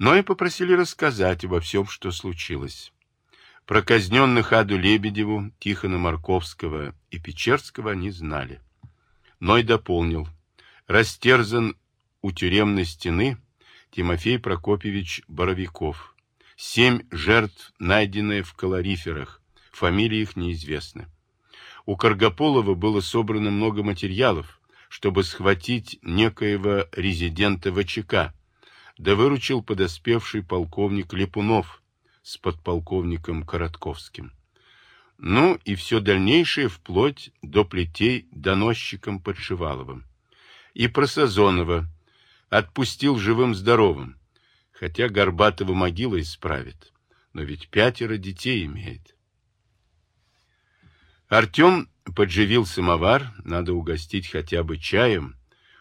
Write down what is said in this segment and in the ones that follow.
но и попросили рассказать обо всем, что случилось. Про казненных Аду Лебедеву, Тихона Марковского и Печерского они знали. Ной дополнил. Растерзан у тюремной стены Тимофей Прокопьевич Боровиков. Семь жертв, найденные в калориферах, фамилии их неизвестны. У Каргополова было собрано много материалов, чтобы схватить некоего резидента ВЧК, да выручил подоспевший полковник Липунов с подполковником Коротковским. Ну и все дальнейшее вплоть до плетей доносчиком Подшиваловым. И про Сазонова отпустил живым-здоровым, хотя Горбатова могила исправит, но ведь пятеро детей имеет. Артем подживил самовар, надо угостить хотя бы чаем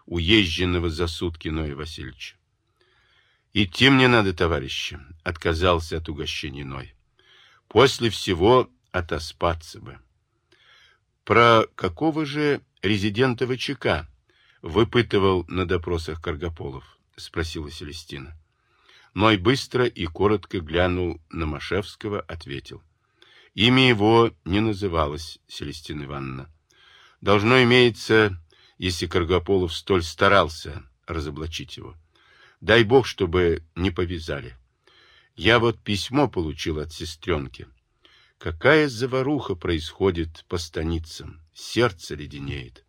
уезженного за сутки Ноя Васильевича. «Идти мне надо, товарищи», — отказался от угощения Ной. «После всего отоспаться бы». «Про какого же резидента ВЧК?» — выпытывал на допросах Каргополов, — спросила Селестина. Ной быстро и коротко глянул на Машевского, ответил. Имя его не называлось, Селестина Ивановна. Должно имеется, если Каргополов столь старался разоблачить его. Дай бог, чтобы не повязали. Я вот письмо получил от сестренки. Какая заваруха происходит по станицам. Сердце леденеет.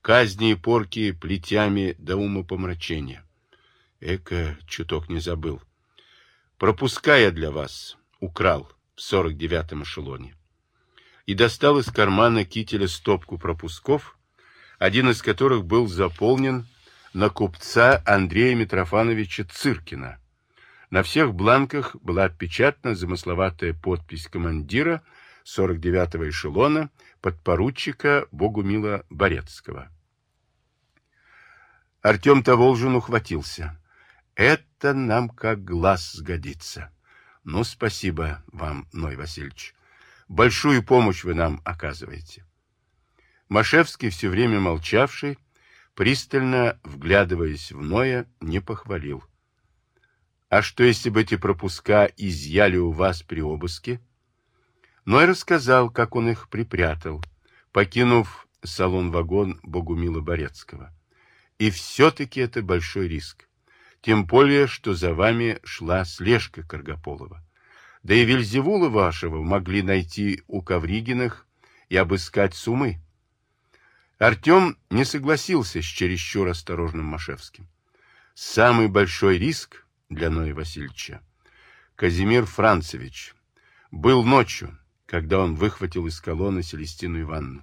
Казни и порки плетями до умопомрачения. Эка, чуток не забыл. Пропуская для вас, украл в сорок девятом эшелоне. И достал из кармана кителя стопку пропусков, один из которых был заполнен на купца Андрея Митрофановича Циркина. На всех бланках была отпечатана замысловатая подпись командира 49-го эшелона подпоручика Богумила Борецкого. Артем Таволжин ухватился. Это нам как глаз сгодится. Ну, спасибо вам, Ной Васильевич. Большую помощь вы нам оказываете. Машевский, все время молчавший, пристально вглядываясь в Ноя, не похвалил. А что, если бы эти пропуска изъяли у вас при обыске? Ной рассказал, как он их припрятал, покинув салон-вагон Богумила Борецкого. И все-таки это большой риск. Тем более, что за вами шла слежка Каргополова. Да и Вельзевула вашего могли найти у Ковригиных и обыскать сумы. Артем не согласился с чересчур осторожным Машевским. Самый большой риск для Ноя Васильевича Казимир Францевич был ночью, когда он выхватил из колонны Селестину Ивановну.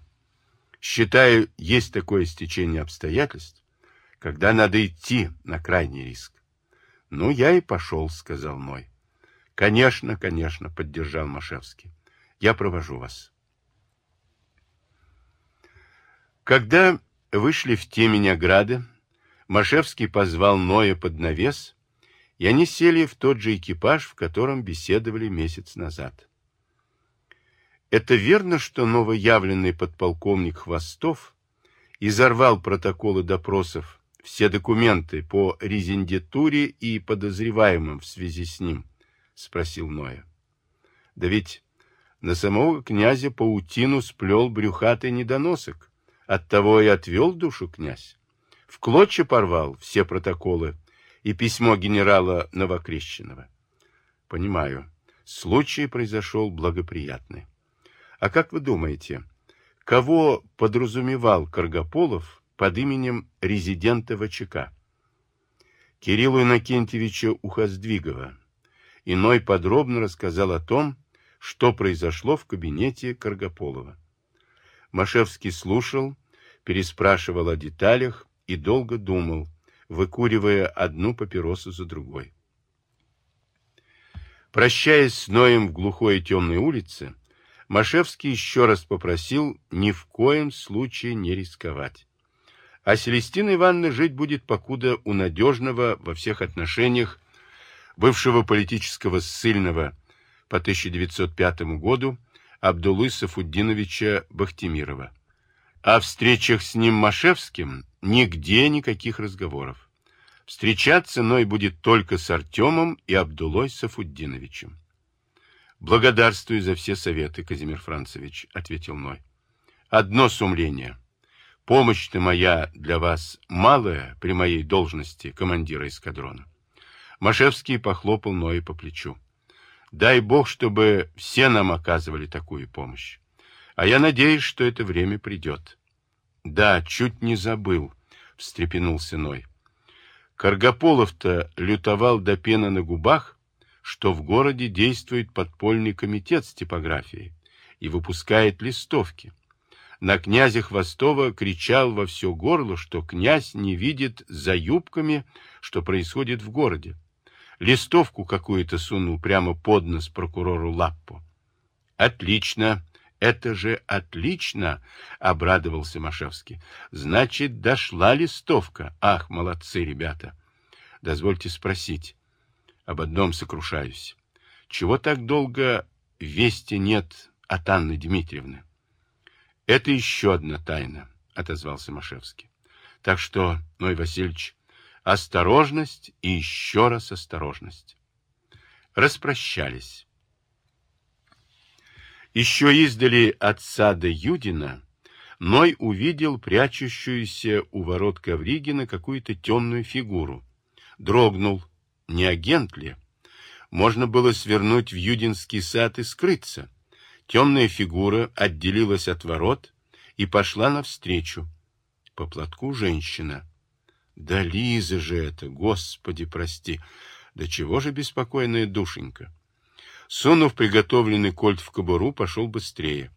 Считаю, есть такое стечение обстоятельств, когда надо идти на крайний риск. Ну, я и пошел, сказал Ной. Конечно, конечно, поддержал Машевский. Я провожу вас. Когда вышли в темень ограды, Машевский позвал Ноя под навес, и они сели в тот же экипаж, в котором беседовали месяц назад. Это верно, что новоявленный подполковник Хвостов изорвал протоколы допросов, все документы по резидентуре и подозреваемым в связи с ним? — спросил Ноя. — Да ведь на самого князя паутину сплел брюхатый недоносок. Оттого и отвел душу князь. В клочья порвал все протоколы и письмо генерала Новокрещенного. Понимаю, случай произошел благоприятный. А как вы думаете, кого подразумевал Каргополов под именем резидента ВЧК? Кириллу Иннокентьевича Ухоздвигова. Иной подробно рассказал о том, что произошло в кабинете Каргополова. Машевский слушал, переспрашивал о деталях и долго думал, выкуривая одну папиросу за другой. Прощаясь с Ноем в глухой и темной улице, Машевский еще раз попросил ни в коем случае не рисковать. А Селестина Ивановна жить будет покуда у надежного во всех отношениях бывшего политического ссыльного по 1905 году Абдулы Сафуддиновича Бахтимирова. О встречах с ним Машевским нигде никаких разговоров. Встречаться Ной будет только с Артемом и Абдулой Сафуддиновичем. Благодарствую за все советы, Казимир Францевич, ответил Ной. Одно сумление. Помощь-то моя для вас малая при моей должности командира эскадрона. Машевский похлопал Ноя по плечу. Дай Бог, чтобы все нам оказывали такую помощь. А я надеюсь, что это время придет. Да, чуть не забыл, встрепенулся Ной. Каргополов-то лютовал до пены на губах, что в городе действует подпольный комитет с типографией и выпускает листовки. На князя Хвостова кричал во все горло, что князь не видит за юбками, что происходит в городе. Листовку какую-то сунул прямо под нос прокурору Лаппу. «Отлично! Это же отлично!» — обрадовался Машевский. «Значит, дошла листовка. Ах, молодцы ребята! Дозвольте спросить. Об одном сокрушаюсь. Чего так долго вести нет от Анны Дмитриевны?» «Это еще одна тайна», — отозвался Машевский. «Так что, Ной Васильевич, осторожность и еще раз осторожность». Распрощались. Еще издали от сада Юдина Ной увидел прячущуюся у ворот Ковригина какую-то темную фигуру. Дрогнул. Не агент ли? Можно было свернуть в Юдинский сад и скрыться. Темная фигура отделилась от ворот и пошла навстречу. По платку женщина. Да Лиза же это, Господи, прости! Да чего же беспокойная душенька? Сунув приготовленный кольт в кобуру, пошел быстрее.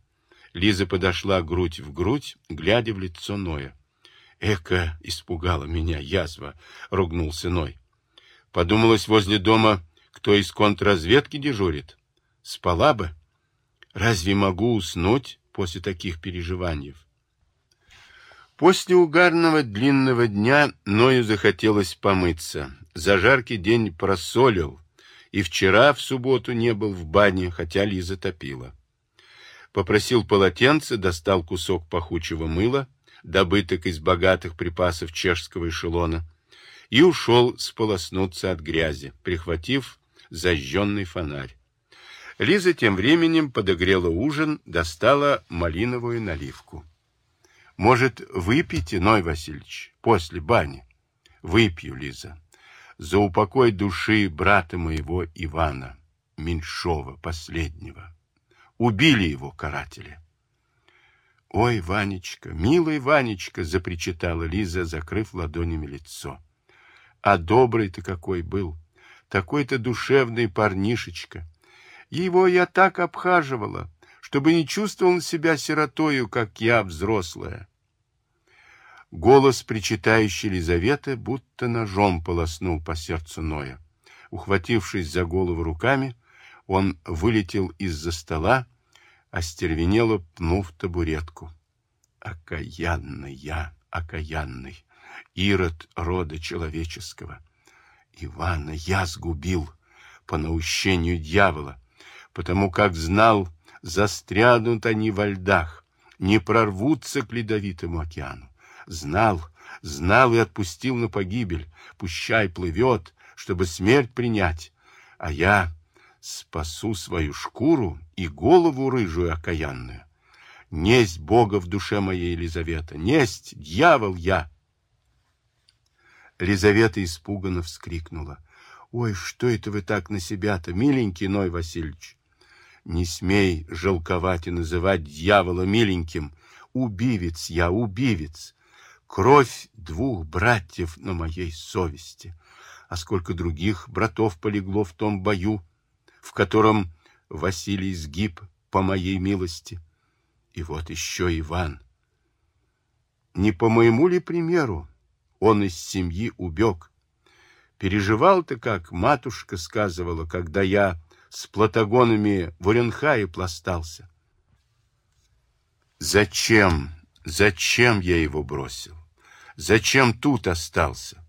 Лиза подошла грудь в грудь, глядя в лицо Ноя. «Эка!» — испугала меня язва, — ругнулся Ной. Подумалось возле дома, кто из контрразведки дежурит. Спала бы. Разве могу уснуть после таких переживаний? После угарного длинного дня Ною захотелось помыться. За жаркий день просолил, и вчера в субботу не был в бане, хотя Лиза топила. Попросил полотенце, достал кусок пахучего мыла, добыток из богатых припасов чешского эшелона, и ушел сполоснуться от грязи, прихватив зажженный фонарь. Лиза тем временем подогрела ужин, достала малиновую наливку. «Может, выпейте, Ной Васильевич, после бани?» «Выпью, Лиза за упокой души брата моего Ивана, Меньшова, последнего. Убили его каратели. «Ой, Ванечка, милый Ванечка!» — запричитала Лиза, закрыв ладонями лицо. «А добрый-то какой был! Такой-то душевный парнишечка! Его я так обхаживала, чтобы не чувствовал себя сиротою, как я, взрослая. Голос причитающей Лизаветы будто ножом полоснул по сердцу Ноя. Ухватившись за голову руками, он вылетел из-за стола, остервенело пнув табуретку. Окаянный я, окаянный, ирод рода человеческого. Ивана я сгубил по наущению дьявола, потому как знал, застрянут они во льдах, не прорвутся к ледовитому океану. Знал, знал и отпустил на погибель. Пущай плывет, чтобы смерть принять. А я спасу свою шкуру и голову рыжую окаянную. Несть Бога в душе моей, Елизавета, несть, дьявол я. Лизавета испуганно вскрикнула. Ой, что это вы так на себя-то, миленький Ной Васильевич? Не смей жалковать и называть дьявола миленьким. Убивец я, убивец. Кровь двух братьев на моей совести. А сколько других братов полегло в том бою, в котором Василий сгиб по моей милости. И вот еще Иван. Не по моему ли примеру он из семьи убег? Переживал-то, как матушка сказывала, когда я с платагонами в Уренхае пластался. Зачем, зачем я его бросил? Зачем тут остался?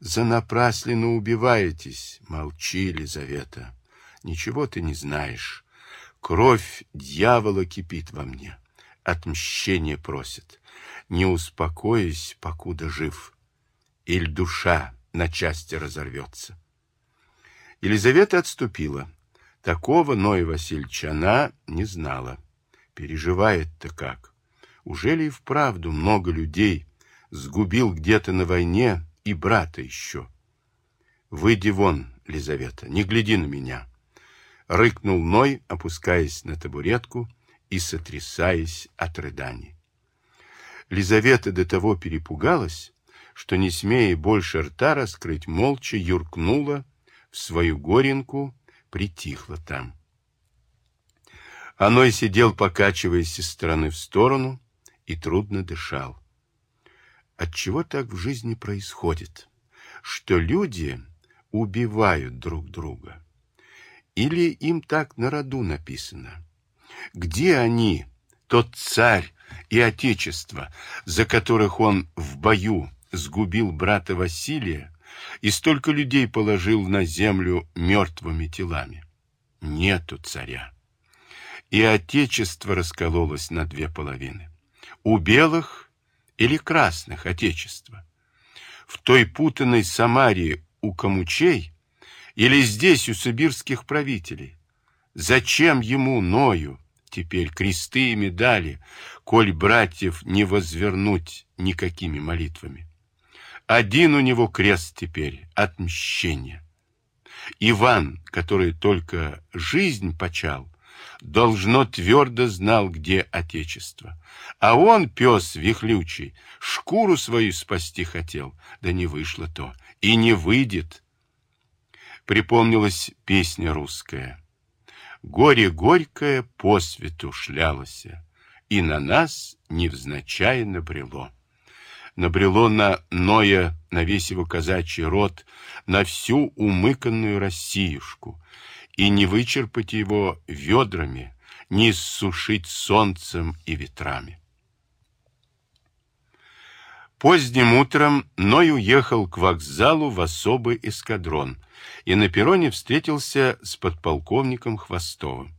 За напрасленно убиваетесь. Молчи, Лизавета. Ничего ты не знаешь. Кровь дьявола кипит во мне. Отмщение просит. Не успокоюсь, покуда жив. Иль душа на части разорвется. Елизавета отступила. Такого Ноя Васильевича она не знала. Переживает-то как. Уже ли и вправду много людей сгубил где-то на войне и брата еще? Выйди вон, Лизавета, не гляди на меня. Рыкнул Ной, опускаясь на табуретку и сотрясаясь от рыданий. Лизавета до того перепугалась, что, не смея больше рта раскрыть, молча юркнула в свою горенку, притихла там. Оной сидел, покачиваясь из стороны в сторону, и трудно дышал. Отчего так в жизни происходит, что люди убивают друг друга? Или им так на роду написано? Где они, тот царь и отечество, за которых он в бою сгубил брата Василия и столько людей положил на землю мертвыми телами? Нету царя. И отечество раскололось на две половины. У белых или красных отечества. В той путанной Самаре у камучей или здесь у сибирских правителей. Зачем ему, Ною, теперь кресты и медали, коль братьев не возвернуть никакими молитвами? Один у него крест теперь — отмщение. Иван, который только жизнь почал, должно твердо знал, где отечество. А он, пес вихлючий, шкуру свою спасти хотел, да не вышло то, и не выйдет. Припомнилась песня русская. Горе горькое по свету шлялося, и на нас невзначай набрело. Набрело на Ноя, на весь его казачий род, на всю умыканную Россиюшку, и не вычерпать его ведрами, не иссушить солнцем и ветрами. Поздним утром Ной уехал к вокзалу в особый эскадрон и на перроне встретился с подполковником Хвостовым.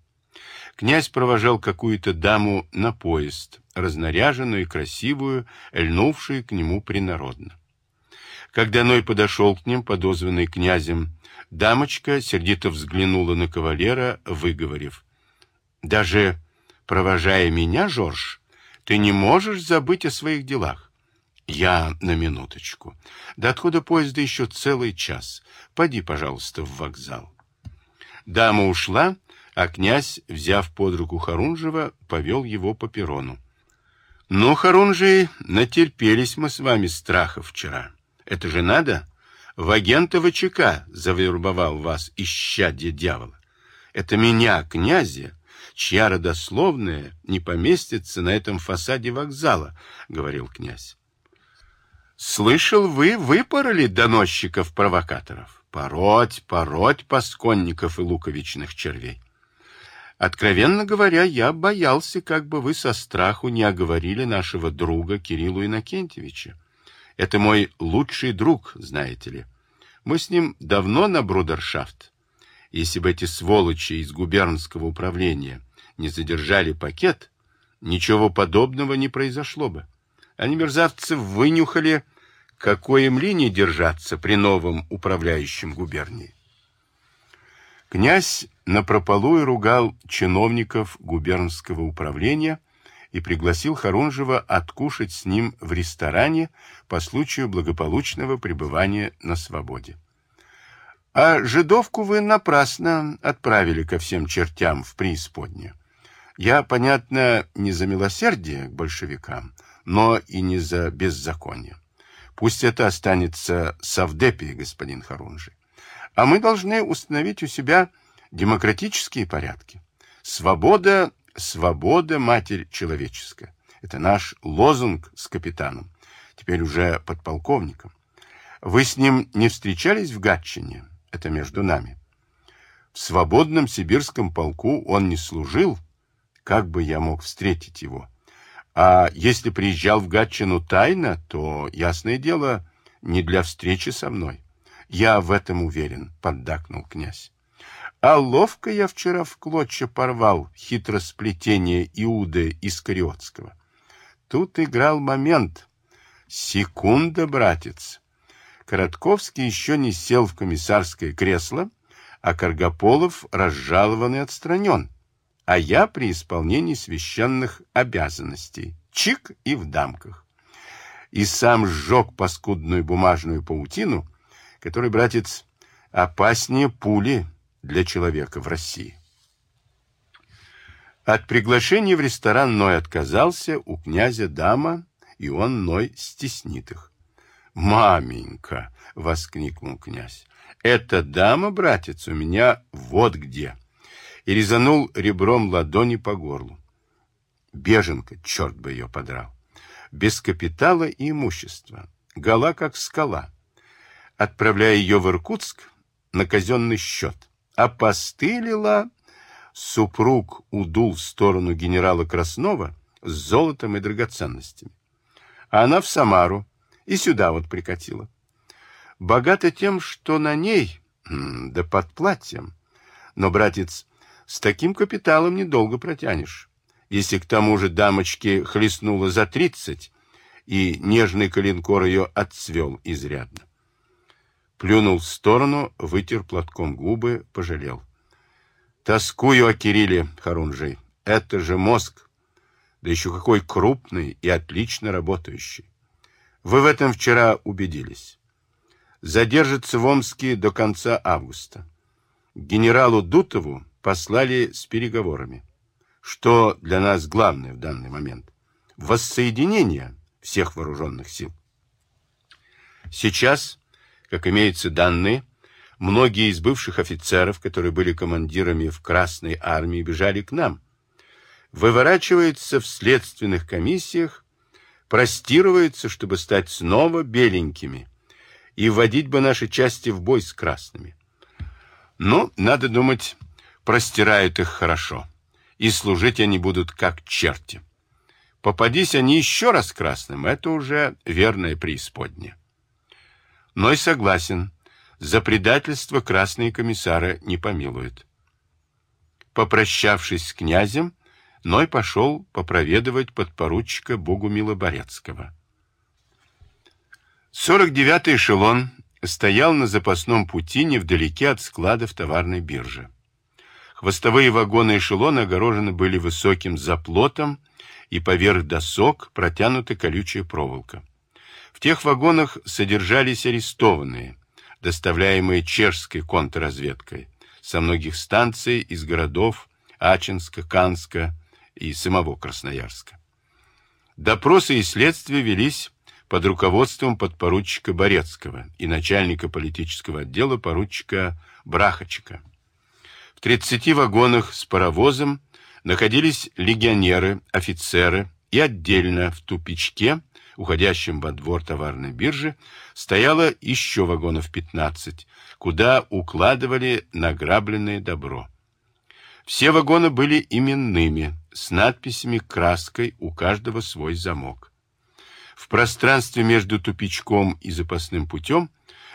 Князь провожал какую-то даму на поезд, разнаряженную и красивую, льнувшую к нему принародно. Когда Ной подошел к ним, подозванный князем, дамочка сердито взглянула на кавалера, выговорив. «Даже провожая меня, Жорж, ты не можешь забыть о своих делах. Я на минуточку. До отхода поезда еще целый час. Пойди, пожалуйста, в вокзал». Дама ушла, а князь, взяв под руку Харунжева, повел его по перрону. «Ну, Харунжий, натерпелись мы с вами страха вчера». Это же надо? В агента ВЧК завербовал вас, исчадье дьявола. Это меня, князя, чья родословная не поместится на этом фасаде вокзала, говорил князь. Слышал, вы выпороли доносчиков-провокаторов. Пороть, пороть пасконников и луковичных червей. Откровенно говоря, я боялся, как бы вы со страху не оговорили нашего друга Кириллу Иннокентьевича. Это мой лучший друг, знаете ли. Мы с ним давно на брудершафт. Если бы эти сволочи из губернского управления не задержали пакет, ничего подобного не произошло бы. Они, мерзавцы, вынюхали, какой им линии держаться при новом управляющем губернии. Князь напропалую ругал чиновников губернского управления, и пригласил Харунжева откушать с ним в ресторане по случаю благополучного пребывания на свободе. А жидовку вы напрасно отправили ко всем чертям в преисподнюю. Я, понятно, не за милосердие к большевикам, но и не за беззаконие. Пусть это останется совдепией, господин Харунжи. А мы должны установить у себя демократические порядки. Свобода «Свобода, Матерь человеческая». Это наш лозунг с капитаном, теперь уже подполковником. Вы с ним не встречались в Гатчине? Это между нами. В свободном сибирском полку он не служил. Как бы я мог встретить его? А если приезжал в Гатчину тайно, то, ясное дело, не для встречи со мной. Я в этом уверен, поддакнул князь. А ловко я вчера в клочья порвал хитросплетение Иуды Искариотского. Тут играл момент. Секунда, братец. Коротковский еще не сел в комиссарское кресло, а Каргополов разжалован и отстранен, а я при исполнении священных обязанностей, чик и в дамках. И сам сжег паскудную бумажную паутину, которая, братец, опаснее пули для человека в России. От приглашения в ресторан Ной отказался, у князя дама, и он Ной стеснит их. «Маменька!» — воскликнул князь. «Эта дама, братец, у меня вот где!» И резанул ребром ладони по горлу. Беженка, черт бы ее подрал. Без капитала и имущества. Гола, как скала. Отправляя ее в Иркутск на казенный счет. Опостылила супруг удул в сторону генерала Краснова с золотом и драгоценностями. А она в Самару и сюда вот прикатила. Богата тем, что на ней, да под платьем. Но, братец, с таким капиталом недолго протянешь. Если к тому же дамочке хлестнуло за тридцать, и нежный коленкор ее отцвел изрядно. Плюнул в сторону, вытер платком губы, пожалел. Тоскую о Кирилле Харунжи. Это же мозг. Да еще какой крупный и отлично работающий. Вы в этом вчера убедились. Задержится в Омске до конца августа. Генералу Дутову послали с переговорами. Что для нас главное в данный момент? Воссоединение всех вооруженных сил. Сейчас, как имеются данные, Многие из бывших офицеров, которые были командирами в Красной армии, бежали к нам. Выворачиваются в следственных комиссиях, простирываются, чтобы стать снова беленькими и вводить бы наши части в бой с красными. Но, надо думать, простирают их хорошо, и служить они будут как черти. Попадись они еще раз красным, это уже верное преисподнее. Но и согласен, за предательство красные комиссары не помилуют. Попрощавшись с князем, Ной пошел попроведывать подпоручика Богумила Борецкого. 49-й эшелон стоял на запасном пути невдалеке от складов товарной биржи. Хвостовые вагоны эшелона огорожены были высоким заплотом, и поверх досок протянута колючая проволока. В тех вагонах содержались арестованные, доставляемые чешской контрразведкой со многих станций из городов Ачинска, Канска и самого Красноярска. Допросы и следствия велись под руководством подпоручика Борецкого и начальника политического отдела поручика Брахачика. В 30 вагонах с паровозом находились легионеры, офицеры и отдельно в тупичке уходящем во двор товарной биржи, стояло еще вагонов 15, куда укладывали награбленное добро. Все вагоны были именными, с надписями краской, у каждого свой замок. В пространстве между тупичком и запасным путем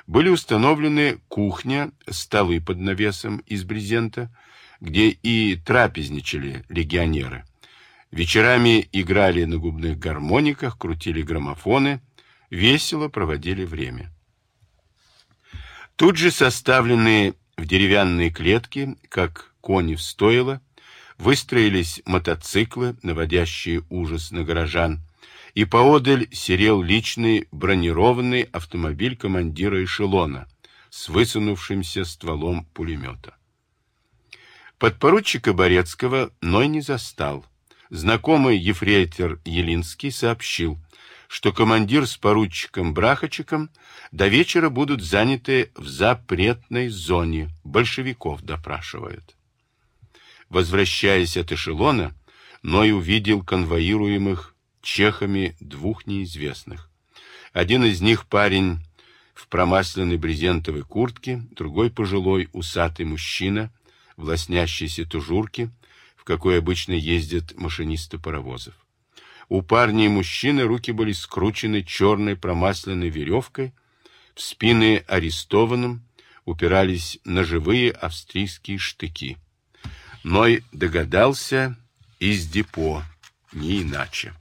были установлены кухня, столы под навесом из брезента, где и трапезничали легионеры – Вечерами играли на губных гармониках, крутили граммофоны, весело проводили время. Тут же составленные в деревянные клетки, как кони в стойло, выстроились мотоциклы, наводящие ужас на горожан, и поодаль серел личный бронированный автомобиль командира эшелона с высунувшимся стволом пулемета. Подпоручика Борецкого Ной не застал. Знакомый ефрейтор Елинский сообщил, что командир с поручиком Брахачиком до вечера будут заняты в запретной зоне, большевиков допрашивают. Возвращаясь от эшелона, Ной увидел конвоируемых чехами двух неизвестных. Один из них парень в промасленной брезентовой куртке, другой пожилой усатый мужчина в лоснящейся тужурке, в какой обычно ездят машинисты паровозов. У парня и мужчины руки были скручены черной промасленной веревкой, в спины арестованным упирались ножевые австрийские штыки. Ной догадался из депо, не иначе.